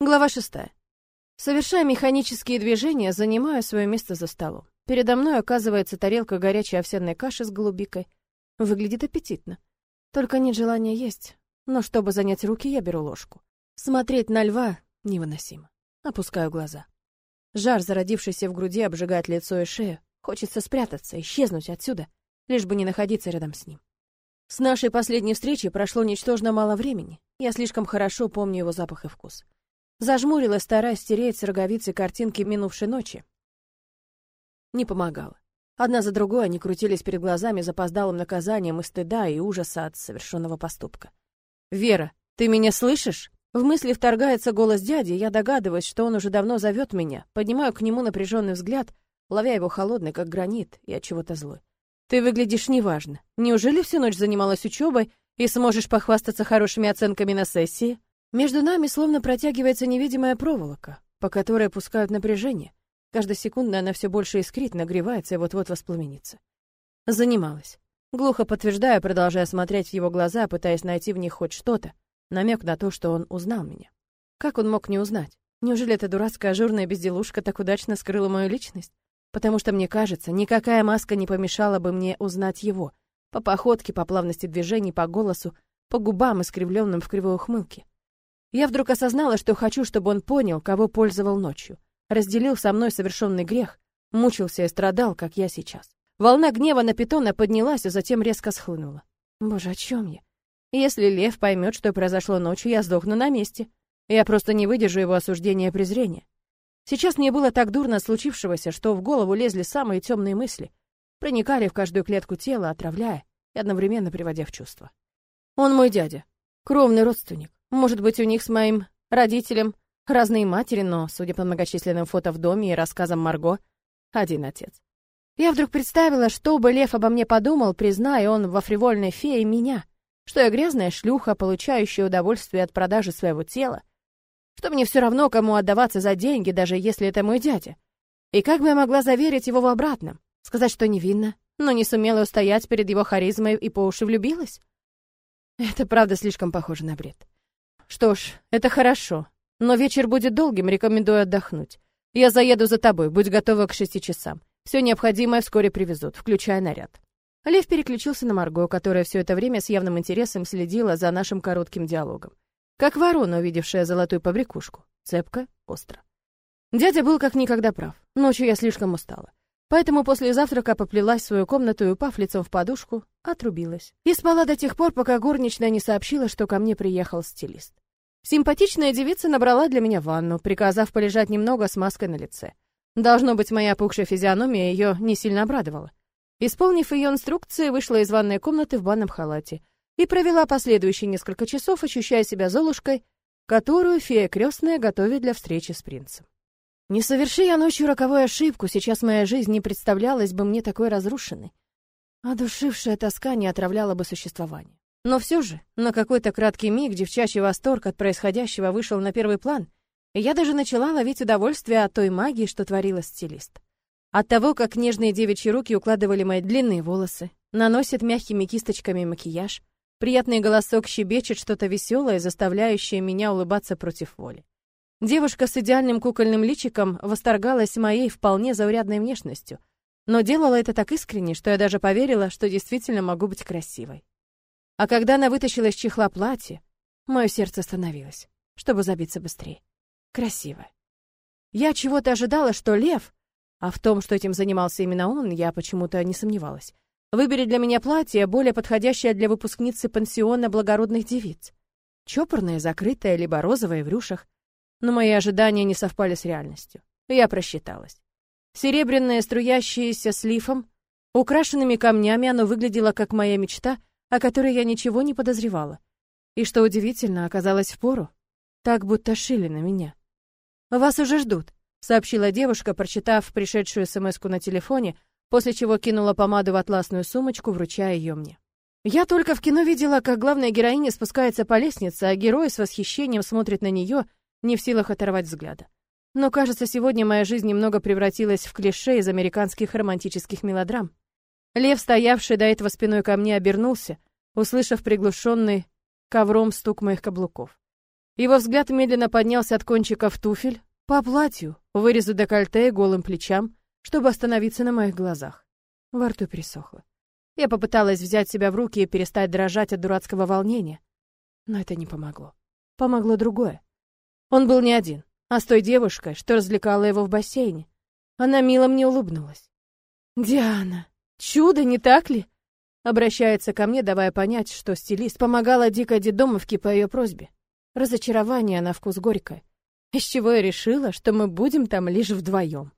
Глава шестая. Совершая механические движения, занимаю свое место за столом. Передо мной оказывается тарелка горячей овсяной каши с голубикой. Выглядит аппетитно. Только нет желания есть. Но чтобы занять руки, я беру ложку. Смотреть на льва невыносимо. Опускаю глаза. Жар, зародившийся в груди, обжигает лицо и шею. Хочется спрятаться, исчезнуть отсюда, лишь бы не находиться рядом с ним. С нашей последней встречи прошло ничтожно мало времени. Я слишком хорошо помню его запах и вкус. Зажмурилась, стараясь стереть с роговицы картинки минувшей ночи. Не помогало. Одна за другой они крутились перед глазами запоздалым наказанием и стыда, и ужаса от совершенного поступка. «Вера, ты меня слышишь?» В мысли вторгается голос дяди, я догадываюсь, что он уже давно зовет меня, поднимаю к нему напряженный взгляд, ловя его холодный, как гранит, и от чего-то злой. «Ты выглядишь неважно. Неужели всю ночь занималась учебой и сможешь похвастаться хорошими оценками на сессии?» Между нами словно протягивается невидимая проволока, по которой пускают напряжение. Каждая секунда она все больше искрит, нагревается и вот-вот воспламенится. Занималась. Глухо подтверждая, продолжая смотреть в его глаза, пытаясь найти в них хоть что-то, намек на то, что он узнал меня. Как он мог не узнать? Неужели эта дурацкая ажурная безделушка так удачно скрыла мою личность? Потому что мне кажется, никакая маска не помешала бы мне узнать его. По походке, по плавности движений, по голосу, по губам, искривленным в кривой ухмылке. Я вдруг осознала, что хочу, чтобы он понял, кого пользовал ночью. Разделил со мной совершенный грех, мучился и страдал, как я сейчас. Волна гнева на питона поднялась, а затем резко схлынула. Боже, о чем я? Если лев поймет, что произошло ночью, я сдохну на месте. Я просто не выдержу его осуждения и презрения. Сейчас мне было так дурно случившегося, что в голову лезли самые темные мысли, проникали в каждую клетку тела, отравляя и одновременно приводя в чувство. Он мой дядя, кровный родственник. Может быть, у них с моим родителем разные матери, но, судя по многочисленным фото в доме и рассказам Марго, один отец. Я вдруг представила, что бы Лев обо мне подумал, призная он во фривольной фее меня, что я грязная шлюха, получающая удовольствие от продажи своего тела, что мне все равно, кому отдаваться за деньги, даже если это мой дядя. И как бы я могла заверить его в обратном? Сказать, что невинна, но не сумела устоять перед его харизмой и по уши влюбилась? Это правда слишком похоже на бред. Что ж, это хорошо. Но вечер будет долгим, рекомендую отдохнуть. Я заеду за тобой, будь готова к шести часам. Все необходимое вскоре привезут, включая наряд. Лев переключился на Марго, которая все это время с явным интересом следила за нашим коротким диалогом. Как ворона, увидевшая золотую побрякушку. Цепко, остро. Дядя был как никогда прав. Ночью я слишком устала. Поэтому после завтрака поплелась в свою комнату и, упав лицом в подушку, отрубилась. И спала до тех пор, пока горничная не сообщила, что ко мне приехал стилист. Симпатичная девица набрала для меня ванну, приказав полежать немного с маской на лице. Должно быть, моя опухшая физиономия ее не сильно обрадовала. Исполнив ее инструкции, вышла из ванной комнаты в банном халате и провела последующие несколько часов, ощущая себя золушкой, которую фея крестная готовит для встречи с принцем. Не соверши я ночью роковую ошибку, сейчас моя жизнь не представлялась бы мне такой разрушенной. А душившая тоска не отравляла бы существование. Но все же, на какой-то краткий миг девчачий восторг от происходящего вышел на первый план, и я даже начала ловить удовольствие от той магии, что творила стилист. От того, как нежные девичьи руки укладывали мои длинные волосы, наносят мягкими кисточками макияж, приятный голосок щебечет что-то веселое, заставляющее меня улыбаться против воли. Девушка с идеальным кукольным личиком восторгалась моей вполне заурядной внешностью, но делала это так искренне, что я даже поверила, что действительно могу быть красивой. А когда она вытащила из чехла платье, мое сердце остановилось, чтобы забиться быстрее. Красивая. Я чего-то ожидала, что лев, а в том, что этим занимался именно он, я почему-то не сомневалась, выберет для меня платье, более подходящее для выпускницы пансиона благородных девиц. Чопорное, закрытое, либо розовое в рюшах — но мои ожидания не совпали с реальностью. Я просчиталась. Серебряное, струящееся с лифом, украшенными камнями, оно выглядело как моя мечта, о которой я ничего не подозревала. И что удивительно, оказалось впору. Так будто шили на меня. «Вас уже ждут», — сообщила девушка, прочитав пришедшую смс на телефоне, после чего кинула помаду в атласную сумочку, вручая ее мне. Я только в кино видела, как главная героиня спускается по лестнице, а герой с восхищением смотрит на нее — не в силах оторвать взгляда. Но, кажется, сегодня моя жизнь немного превратилась в клише из американских романтических мелодрам. Лев, стоявший до этого спиной ко мне, обернулся, услышав приглушенный ковром стук моих каблуков. Его взгляд медленно поднялся от кончиков туфель по платью, вырезу декольте и голым плечам, чтобы остановиться на моих глазах. Во рту пересохло. Я попыталась взять себя в руки и перестать дрожать от дурацкого волнения, но это не помогло. Помогло другое. Он был не один, а с той девушкой, что развлекала его в бассейне. Она мило мне улыбнулась. «Диана, чудо, не так ли?» Обращается ко мне, давая понять, что стилист помогала дикой дедомовке по ее просьбе. Разочарование на вкус горькое. Из чего я решила, что мы будем там лишь вдвоем.